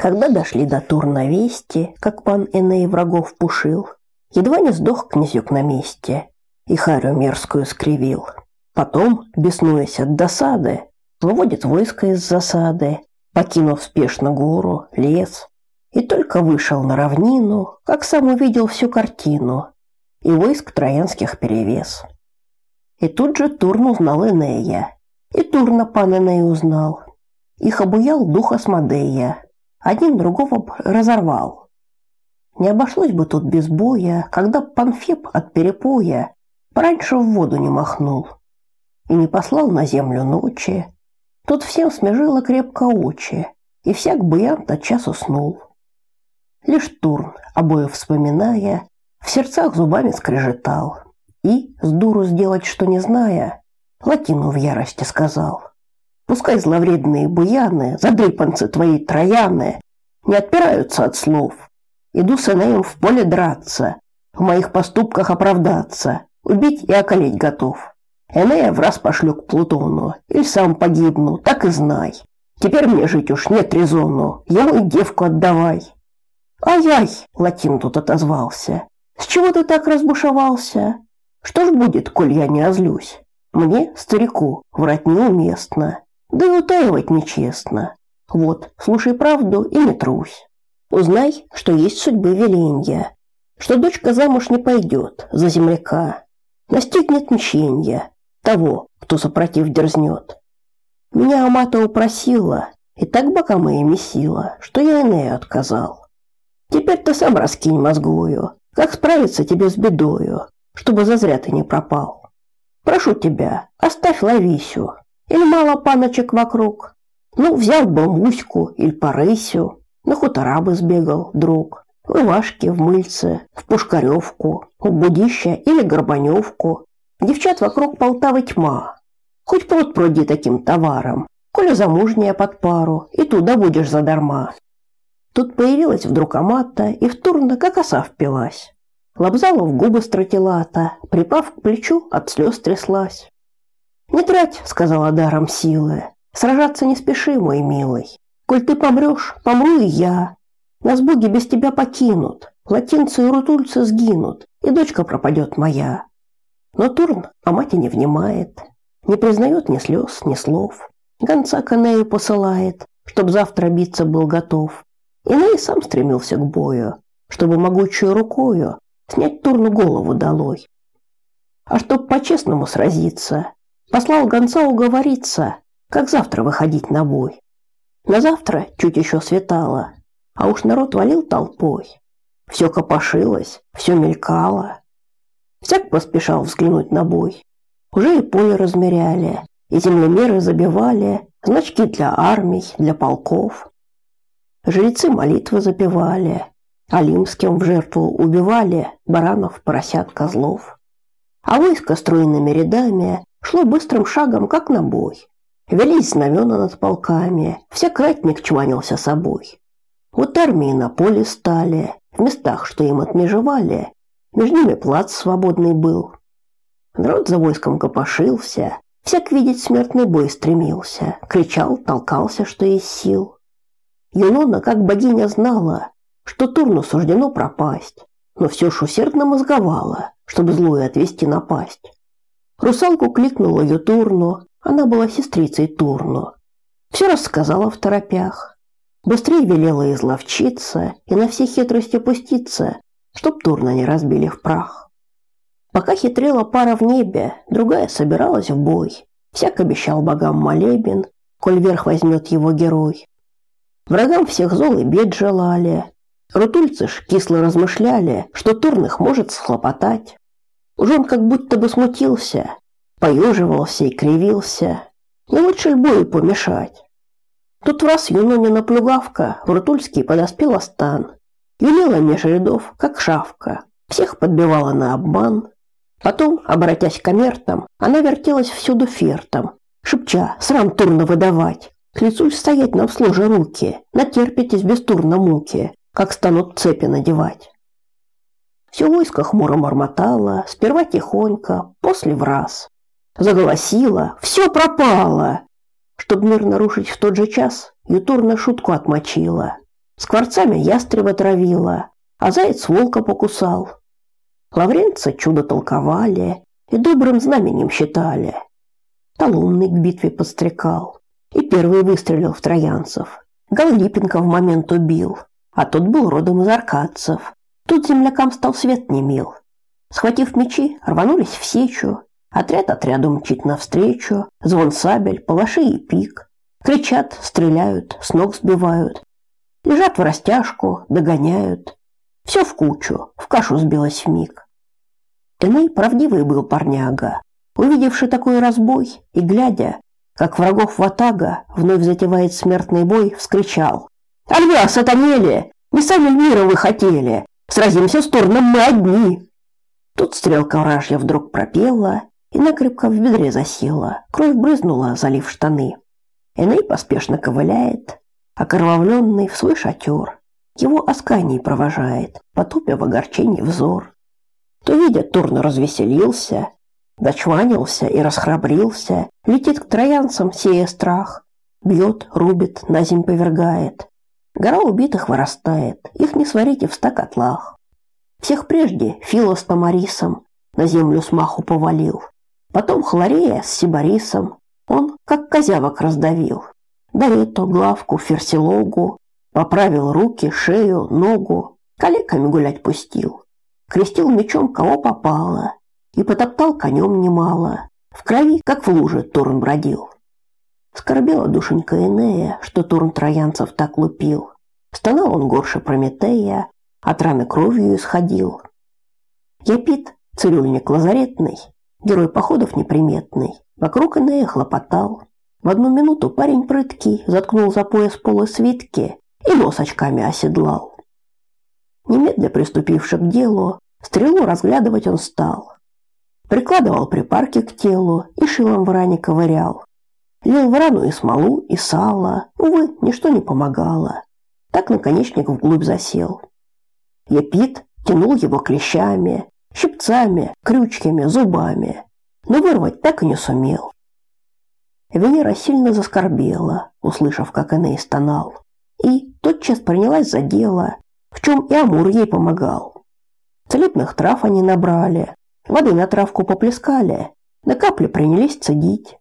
Когда дошли до Турна вести, как пан Эней врагов пушил, едва не сдох князюк на месте и харю мерзкую скривил. Потом, беснуясь от досады, выводит войско из засады, покинув спешно гору, лес, и только вышел на равнину, как сам увидел всю картину, и войск троянских перевес. И тут же Турн узнал Энея, и Турна пан Эней узнал. Их обуял дух Асмодея, один другого разорвал. Не обошлось бы тут без боя, когда Панфеп от перепоя пораньше в воду не махнул и не послал на землю ночи. Тут всем смежило крепко очи, и всяк буян тотчас уснул. Лишь Турн, обои вспоминая, в сердцах зубами скрежетал и, с дуру сделать что не зная, Латину в ярости сказал. Пускай зловредные буяны, задрыпанцы твои трояны, не отпираются от слов. Иду с Энеем в поле драться, в моих поступках оправдаться, убить и околеть готов. Энея в раз пошлю к Плутону, или сам погибну, так и знай. Теперь мне жить уж нет резону, ему и девку отдавай. Ай-ай, Латин тут отозвался. С чего ты так разбушевался? Что ж будет, коль я не озлюсь? Мне, старику, врать неуместно, да и утаивать нечестно. Вот, слушай правду и не трусь. Узнай, что есть судьбы веленья, что дочка замуж не пойдет за земляка. Настигнет мщенья того, кто сопротив дерзнет. Меня Амата упросила, и так бока мои месила, что я Энею отказал. Теперь ты сам раскинь мозгую, как справиться тебе с бедою, чтобы зазря ты не пропал. Прошу тебя, оставь Лависю, или мало паночек вокруг. Ну, взял бы Муську или Порысю, на хутора бы сбегал, друг. В Ивашке, в Мыльце, в Пушкаревку, в Будища или Горбаневку. Девчат вокруг Полтавы тьма. Хоть пруд пруди таким товаром, коли замужняя под пару, и туда будешь задарма. Тут появилась вдруг Амата и в турно, как оса впилась. Лобзала в губы стратилата, припав к плечу, от слез тряслась. «Не трать», — сказала даром силы, — «сражаться не спеши, мой милый. Коль ты помрешь, помру и я. Нас боги без тебя покинут, латинцы и рутульцы сгинут, и дочка пропадет моя». Но Турн о мате не внимает, не признает ни слез, ни слов. Гонца к Энею посылает, чтоб завтра биться был готов. Иной сам стремился к бою, чтобы могучую рукою снять Турну голову долой. А чтоб по-честному сразиться, послал гонца уговориться, как завтра выходить на бой. На завтра чуть еще светало, а уж народ валил толпой. Все копошилось, все мелькало. Всяк поспешал взглянуть на бой. Уже и поле размеряли, и землемеры забивали, значки для армий, для полков. Жрецы молитвы запевали, Алимским в жертву убивали баранов, поросят, козлов. А войско стройными рядами шло быстрым шагом, как на бой. Велись знамена над полками, всяк ратник чванился собой. Вот армии на поле стали, в местах, что им отмежевали, между ними плац свободный был. Народ за войском копошился, всяк видеть смертный бой стремился, кричал, толкался, что есть сил. Юнона, как богиня, знала, что Турну суждено пропасть, но все ж усердно мозговала, чтобы злую отвести напасть. Русалку кликнула ее Турну, она была сестрицей Турну. Все рассказала в торопях. Быстрее велела изловчиться и на все хитрости пуститься, чтоб Турна не разбили в прах. Пока хитрила пара в небе, другая собиралась в бой. Всяк обещал богам молебен, коль верх возьмет его герой. Врагам всех зол и бед желали. Рутульцы ж кисло размышляли, что Турных может схлопотать. Уж он как будто бы смутился, поеживался и кривился. Не лучше ли бою помешать? Тут раз Юнонина плюгавка в Рутульский подоспела стан. Юлила меж рядов, как шавка. Всех подбивала на обман. Потом, обратясь к камертам, она вертелась всюду фертом, шепча «Срам турно выдавать!» К лицу стоять на вслуже руки, натерпитесь без турна муки, как станут цепи надевать. Все войско хмуро бормотало, сперва тихонько, после в раз. Заголосило, все пропало. Чтоб мир нарушить в тот же час, Ютурна шутку отмочила. скворцами ястреба травила, а заяц волка покусал. Лавренца чудо толковали и добрым знаменем считали. Толумный к битве подстрекал и первый выстрелил в троянцев. Галлипенко в момент убил, а тот был родом из аркадцев. Тут землякам стал свет не мил. Схватив мечи, рванулись в сечу. Отряд отряду мчит навстречу, звон сабель, палаши и пик. Кричат, стреляют, с ног сбивают. Лежат в растяжку, догоняют. Все в кучу, в кашу сбилось вмиг. Эней правдивый был парняга, увидевший такой разбой и глядя, как врагов ватага вновь затевает смертный бой, вскричал: "Альва, сатанели! Не сами мира вы хотели! Сразимся с Турном мы одни!" Тут стрелка вражья вдруг пропела и накрепко в бедре засела, кровь брызнула, залив штаны. Эней поспешно ковыляет, окровавленный в свой шатер. Его Асканий провожает, потупя в огорчении взор. То, видя, Турн развеселился, дочванился и расхрабрился, летит к троянцам, сея страх, бьет, рубит, на земь повергает. Гора убитых вырастает, их не сварите в ста котлах. Всех прежде Фила Тамарисом на землю смаху повалил. Потом Хлорея с Сибарисом он, как козявок, раздавил. Дарету, главку, ферсилогу, поправил руки, шею, ногу, калеками гулять пустил крестил мечом кого попало и потоптал конем немало. В крови, как в луже, Турн бродил. Скорбела душенька Энея, что Турн троянцев так лупил. Стонал он горше Прометея, от раны кровью исходил. Япит, цирюльник лазаретный, герой походов неприметный, вокруг Энея хлопотал. В одну минуту парень прыткий заткнул за пояс полы свитки и нос очками оседлал. Немедля приступивши к делу, стрелу разглядывать он стал. Прикладывал припарки к телу и шилом в ране ковырял. Лил в рану и смолу, и сало, увы, ничто не помогало. Так наконечник вглубь засел. Епит тянул его клещами, щипцами, крючками, зубами, но вырвать так и не сумел. Венера сильно заскорбела, услышав, как Эней стонал, и тотчас принялась за дело, в чем и Амур ей помогал. Целебных трав они набрали, воды на травку поплескали, на капли принялись цедить.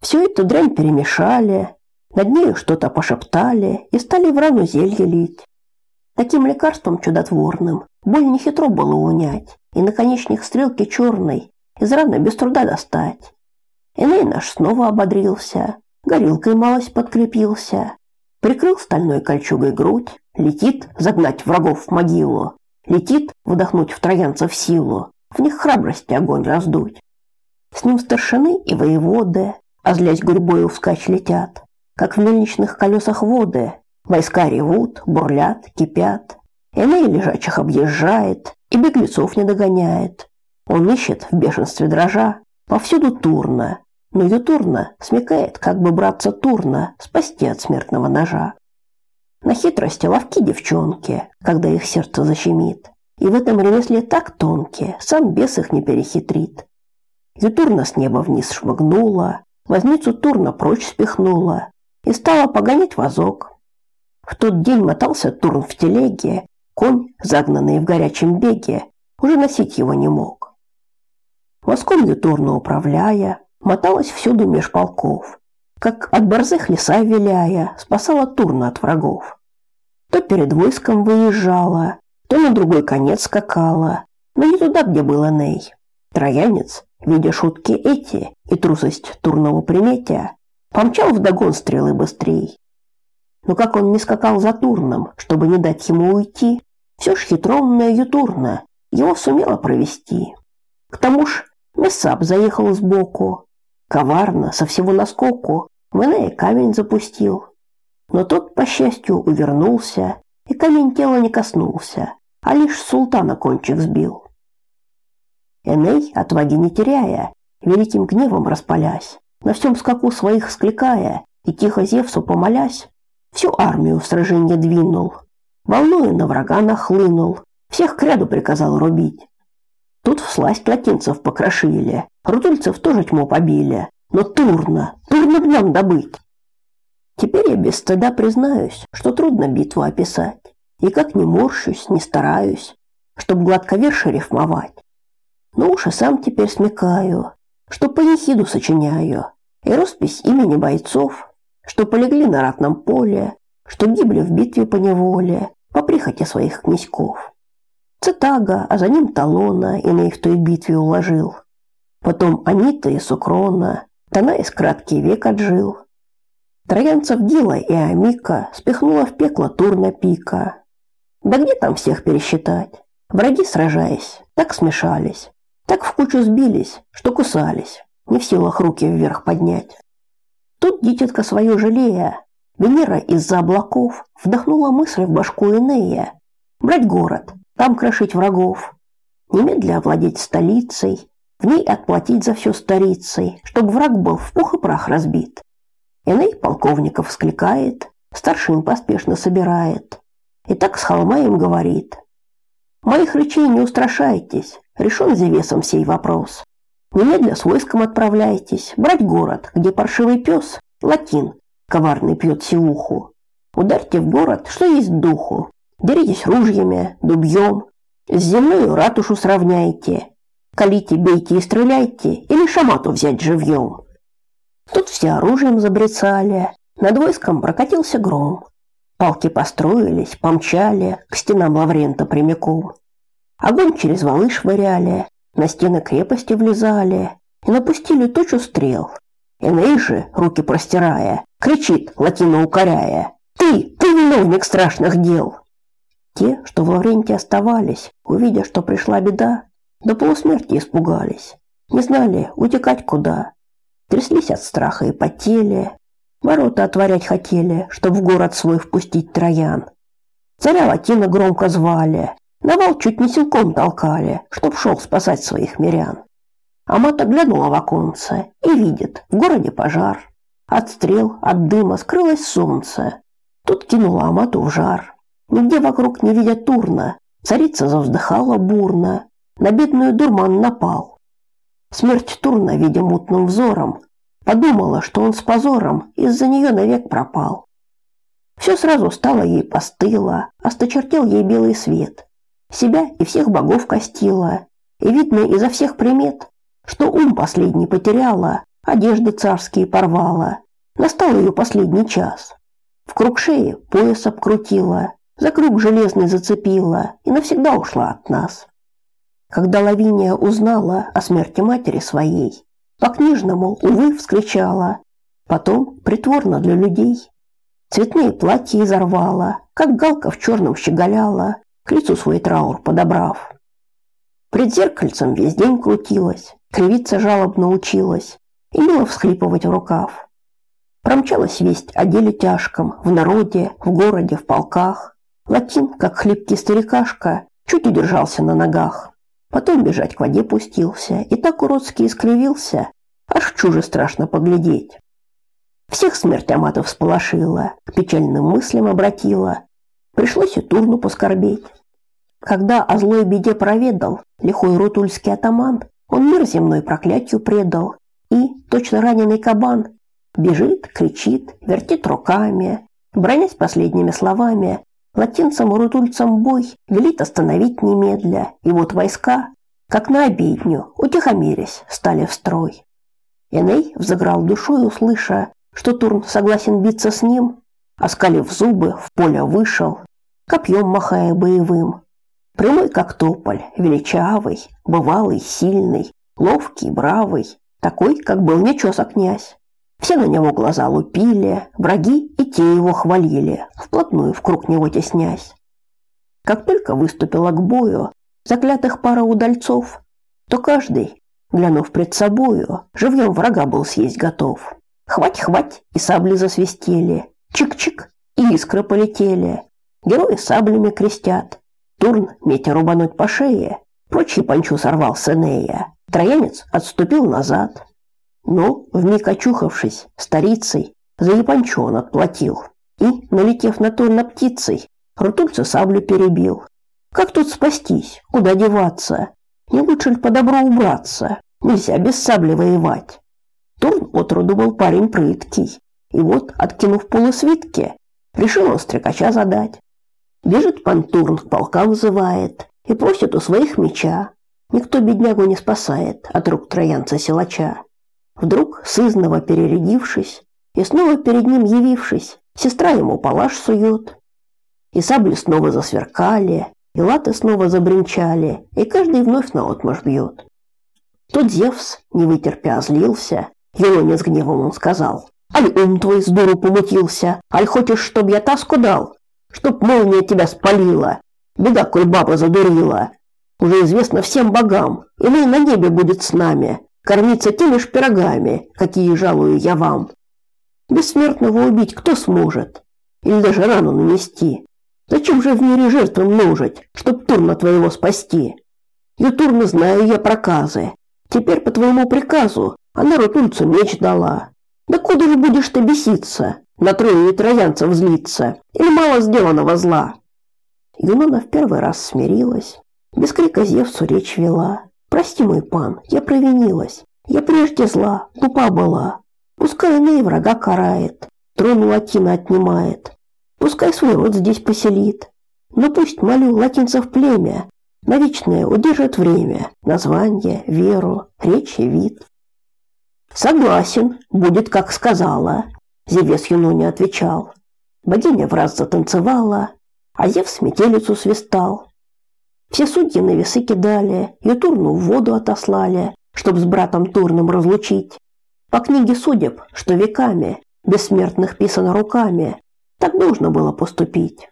Всю эту дрянь перемешали, над нею что-то пошептали и стали в рану зелье лить. Таким лекарством чудотворным боль не хитро было унять, и наконечник стрелки черной из раны без труда достать. Эней наш снова ободрился, горилкой малость подкрепился, прикрыл стальной кольчугой грудь, Летит загнать врагов в могилу, летит вдохнуть в троянцев силу, в них храбрости огонь раздуть. С ним старшины и воеводы, а злясь гурьбою вскачь летят, как в мельничных колесах воды, войска ревут, бурлят, кипят. Эней лежачих объезжает и беглецов не догоняет. Он ищет в бешенстве дрожа, повсюду Турна, но Ютурна смекает, как бы браться Турна спасти от смертного ножа. На хитрости ловки девчонки, когда их сердце защемит. И в этом ремесле так тонкие, сам бес их не перехитрит. Ютурна с неба вниз шмыгнула, возницу Турна прочь спихнула и стала погонять вазок. В тот день мотался Турн в телеге, конь, загнанный в горячем беге, уже носить его не мог. Воском Ютурна управляя, моталась всюду меж полков, как от борзых леса виляя, спасала Турна от врагов. То перед войском выезжала, то на другой конец скакала, но не туда, где был Эней. Троянец, видя шутки эти и трусость Турнову приметя, помчал вдогон стрелы быстрей. Но как он не скакал за Турном, чтобы не дать ему уйти, все ж хитроумная Ютурна его сумела провести. К тому ж Мессап заехал сбоку, коварно, со всего наскоку, в камень запустил. Но тот, по счастью, увернулся, и камень тела не коснулся, а лишь султана кончик сбил. Эней, отваги не теряя, великим гневом распалясь, на всем скаку своих скликая и тихо Зевсу помолясь, всю армию в сражение двинул, волною на врага нахлынул, всех к ряду приказал рубить. Тут всласть латинцев покрошили, рутульцев тоже тьму побили, но турно, турно днем добыть. Теперь я без стыда признаюсь, что трудно битву описать. И как не морщусь, не стараюсь, чтоб гладковерше рифмовать. Но уж и сам теперь смекаю, что по ехиду сочиняю, и роспись имени бойцов, что полегли на ратном поле, что гибли в битве по неволе, по прихоти своих князьков. Цитага, а за ним Талона иные в той битве уложил. Потом Анита и Сукрона, Танais краткий век отжил. Троянцев Дила и Амика спихнула в пекло Турна Пика. Да где там всех пересчитать? Враги, сражаясь, так смешались, так в кучу сбились, что кусались, не в силах руки вверх поднять. Тут дитятка свою жалея, Венера из-за облаков вдохнула мысль в башку Энея. Брать город, там крошить врагов, немедля овладеть столицей, в ней отплатить за все старицей, чтоб враг был в пух и прах разбит. Эней полковников вскликает, старшин поспешно собирает. И так с холма им говорит. «Моих речей не устрашайтесь, решен Зевесом сей вопрос. Немедля с войском отправляйтесь, брать город, где паршивый пес, латин, коварный пьет сиуху. Ударьте в город, что есть духу. Деритесь ружьями, дубьем, с землей ратушу сравняйте. Колите, бейте и стреляйте, или шамату взять живьем. Тут все оружием забрецали, над войском прокатился гром. Палки построились, помчали к стенам Лаврента прямиком. Огонь через валы швыряли, на стены крепости влезали и напустили тучу стрел. Эней же, руки простирая, кричит, латино укоряя, «Ты, ты виновник страшных дел!» Те, что в Лавренте оставались, увидя, что пришла беда, до полусмерти испугались, не знали, утекать куда, тряслись от страха и потели, ворота отворять хотели, чтоб в город свой впустить троян. Царя Латина громко звали, на вал чуть не силком толкали, чтоб шел спасать своих мирян. Амата глянула в оконце и видит, в городе пожар. От стрел, от дыма скрылось солнце. Тут кинула Амату в жар. Нигде вокруг не видя Турна, царица завздыхала бурно, на бедную дурман напал. Смерть Турна, видя мутным взором, подумала, что он с позором из-за нее навек пропал. Все сразу стало ей постыло, осточертел ей белый свет. Себя и всех богов костила, и видно изо всех примет, что ум последний потеряла, одежды царские порвала. Настал ее последний час. В круг шеи пояс обкрутила, за круг железный зацепила и навсегда ушла от нас. Когда Лавиния узнала о смерти матери своей, по-книжному, увы, вскричала. Потом, притворно для людей, цветные платья изорвала, как галка в черном щеголяла, к лицу свой траур подобрав. Пред зеркальцем весь день крутилась, кривиться жалобно училась и мило всхлипывать в рукав. Промчалась весть о деле тяжком, в народе, в городе, в полках. Латин, как хлипкий старикашка, чуть удержался на ногах. Потом бежать к воде пустился и так уродски искривился, аж чуже страшно поглядеть. Всех смерть сполошила, к печальным мыслям обратила. Пришлось и Турну поскорбеть. Когда о злой беде проведал лихой рутульский атаман, он мир земной проклятию предал и, точно раненый кабан, бежит, кричит, вертит руками, бронясь последними словами, Латинцам и рутульцам бой велит остановить немедля, и вот войска, как на обедню, утихомирясь, стали в строй. Эней взыграл душой, услыша, что Турн согласен биться с ним, оскалив зубы, в поле вышел, копьем махая боевым. Прямой, как тополь, величавый, бывалый, сильный, ловкий, бравый, такой, как был нечеса князь. Все на него глаза лупили, враги и те его хвалили, вплотную в круг него теснясь. Как только выступила к бою заклятых пара удальцов, то каждый, глянув пред собою, живьем врага был съесть готов. Хвать-хвать, и сабли засвистели, чик-чик, и искры полетели. Герои саблями крестят. Турн, метя рубануть по шее, прочий панчу сорвал с Энея. Троянец отступил назад, но, вмиг очухавшись, старицей, за япончо он отплатил. И, налетев на Турна птицей, рутульца саблю перебил. Как тут спастись? Куда деваться? Не лучше ли по добру убраться? Нельзя без сабли воевать. Турн отроду был парень прыткий. И вот, откинув полы свитки, решил он задать. Бежит пантурн, полка вызывает и просит у своих меча. Никто беднягу не спасает от рук троянца-силача. Вдруг, сызново перерядившись и снова перед ним явившись, сестра ему палаш сует. И сабли снова засверкали, и латы снова забринчали, и каждый вновь наотмашь бьет. Тут Зевс, не вытерпя, злился, Елоне с гневом он сказал, «Аль ум твой с дуру помутился, аль хочешь, чтоб я таску дал, чтоб молния тебя спалила, беда, коль баба задурила. Уже известно всем богам, иной на небе будет с нами, кормиться теми ж пирогами, какие жалую я вам. Бессмертного убить кто сможет? Или даже рану нанести? Зачем же в мире жертвы множить, чтоб Турна твоего спасти? И Турна знаю я проказы. Теперь по твоему приказу она Рутульцу меч дала. Да куда же будешь ты беситься, на трое троянцев злиться, или мало сделанного зла? Юнона в первый раз смирилась, без крика Зевсу речь вела. Прости, мой пан, я провинилась. Я прежде зла, тупа была. Пускай иные врага карает, трон латина отнимает. Пускай свой род здесь поселит. Но пусть, молю, латинцев племя, на вечное удержит время, название, веру, речь и вид. Согласен, будет, как сказала. Зевес Юну не отвечал. Богиня в раз затанцевала, а Зевс метелицу свистал. Все судьи на весы кидали, и Турну в воду отослали, чтоб с братом Турным разлучить. По книге судеб, что веками, бессмертных писано руками, так нужно было поступить.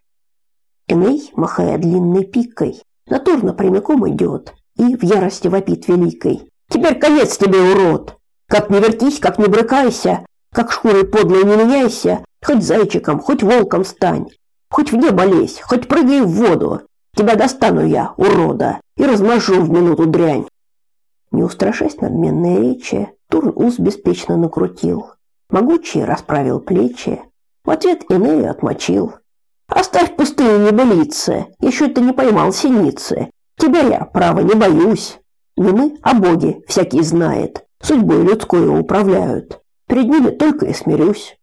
Эней, махая длинной пикой, на Турна прямиком идет и в ярости вопит великой. «Теперь конец тебе, урод! Как не вертись, как не брыкайся, как шкурой подлой не меняйся, хоть зайчиком, хоть волком стань, хоть в небо лезь, хоть прыгай в воду, Тебя достану я, урода, и размажу в минуту дрянь. Не устрашась надменной речи, Турн ус беспечно накрутил. Могучий расправил плечи. В ответ Энею отмочил. Оставь пустые небылицы, еще ты не поймал синицы. Тебя я, право, не боюсь. Не мы, а боги, всякий знает. Судьбой людскую управляют. Перед ними только и смирюсь.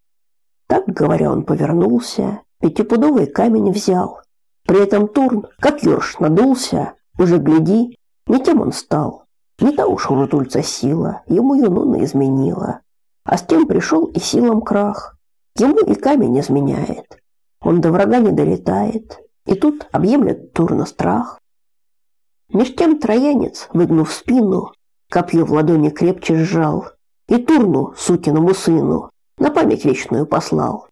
Так, говоря, он повернулся, пятипудовый камень взял при этом Турн, как ерш, надулся. Уже гляди, не тем он стал. Не та уж у сила, ему Юнона изменила. А с тем пришел и силам крах. Ему и камень изменяет. Он до врага не долетает. И тут объемлет Турна страх. Меж тем троянец, выгнув спину, копье в ладони крепче сжал и Турну, сукиному сыну, на память вечную послал.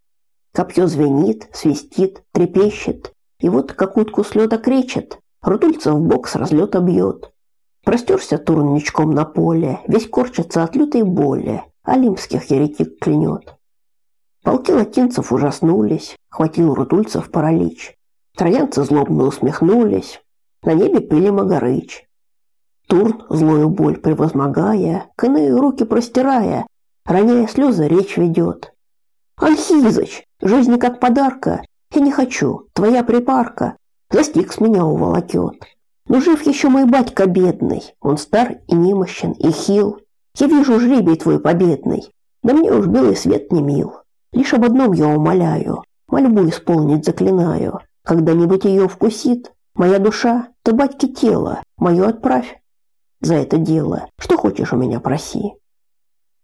Копье звенит, свистит, трепещет, и вот как утку с лёда в бок с разлета бьет. Простерся турничком на поле, весь корчится от лютой боли, Олимпских еретик клянет. Полки латинцев ужаснулись, хватил рудульцев паралич. Троянцы злобно усмехнулись, на небе пыли Магарыч. Турн, злую боль превозмогая, к Энею руки простирая, роняя слезы, речь ведет. Анхизыч, жизнь как подарка, я не хочу, твоя припарка застиг с меня уволокет. Но жив еще мой батька бедный, он стар и немощен, и хил. Я вижу жребий твой победный, да мне уж белый свет не мил. Лишь об одном я умоляю, мольбу исполнить заклинаю. Когда-нибудь ее вкусит моя душа, ты батьке тело, мое отправь. За это дело, что хочешь у меня проси.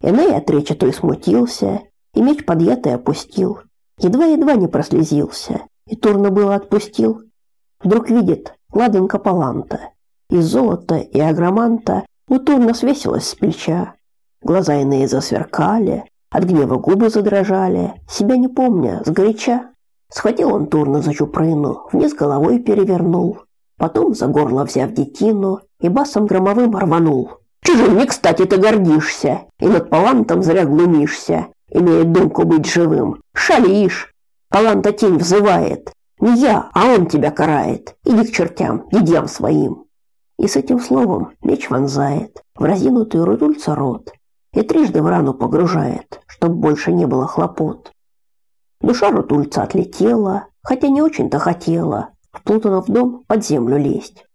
Эней от речи той смутился, и меч подъятый опустил, Едва-едва не прослезился, и Турна было отпустил. Вдруг видит ладонка Паланта. Из золота и агроманта у Турна свесилась с плеча. Глаза иные засверкали, от гнева губы задрожали, себя не помня, сгоряча. Схватил он Турна за чупрыну, вниз головой перевернул. Потом за горло взяв детину и басом громовым рванул. Чужим не кстати ты гордишься, и над Палантом зря глумишься имеет думку быть живым. Шалишь. Паланта тень взывает. Не я, а он тебя карает. Иди к чертям, дедям своим. И с этим словом меч вонзает в разинутый рудульца рот и трижды в рану погружает, чтоб больше не было хлопот. Душа рудульца отлетела, хотя не очень-то хотела, вплутана в дом под землю лезть.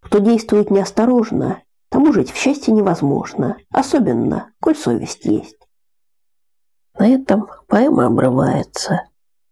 Кто действует неосторожно, тому жить в счастье невозможно, особенно, коль совесть есть. На этом поэма обрывается.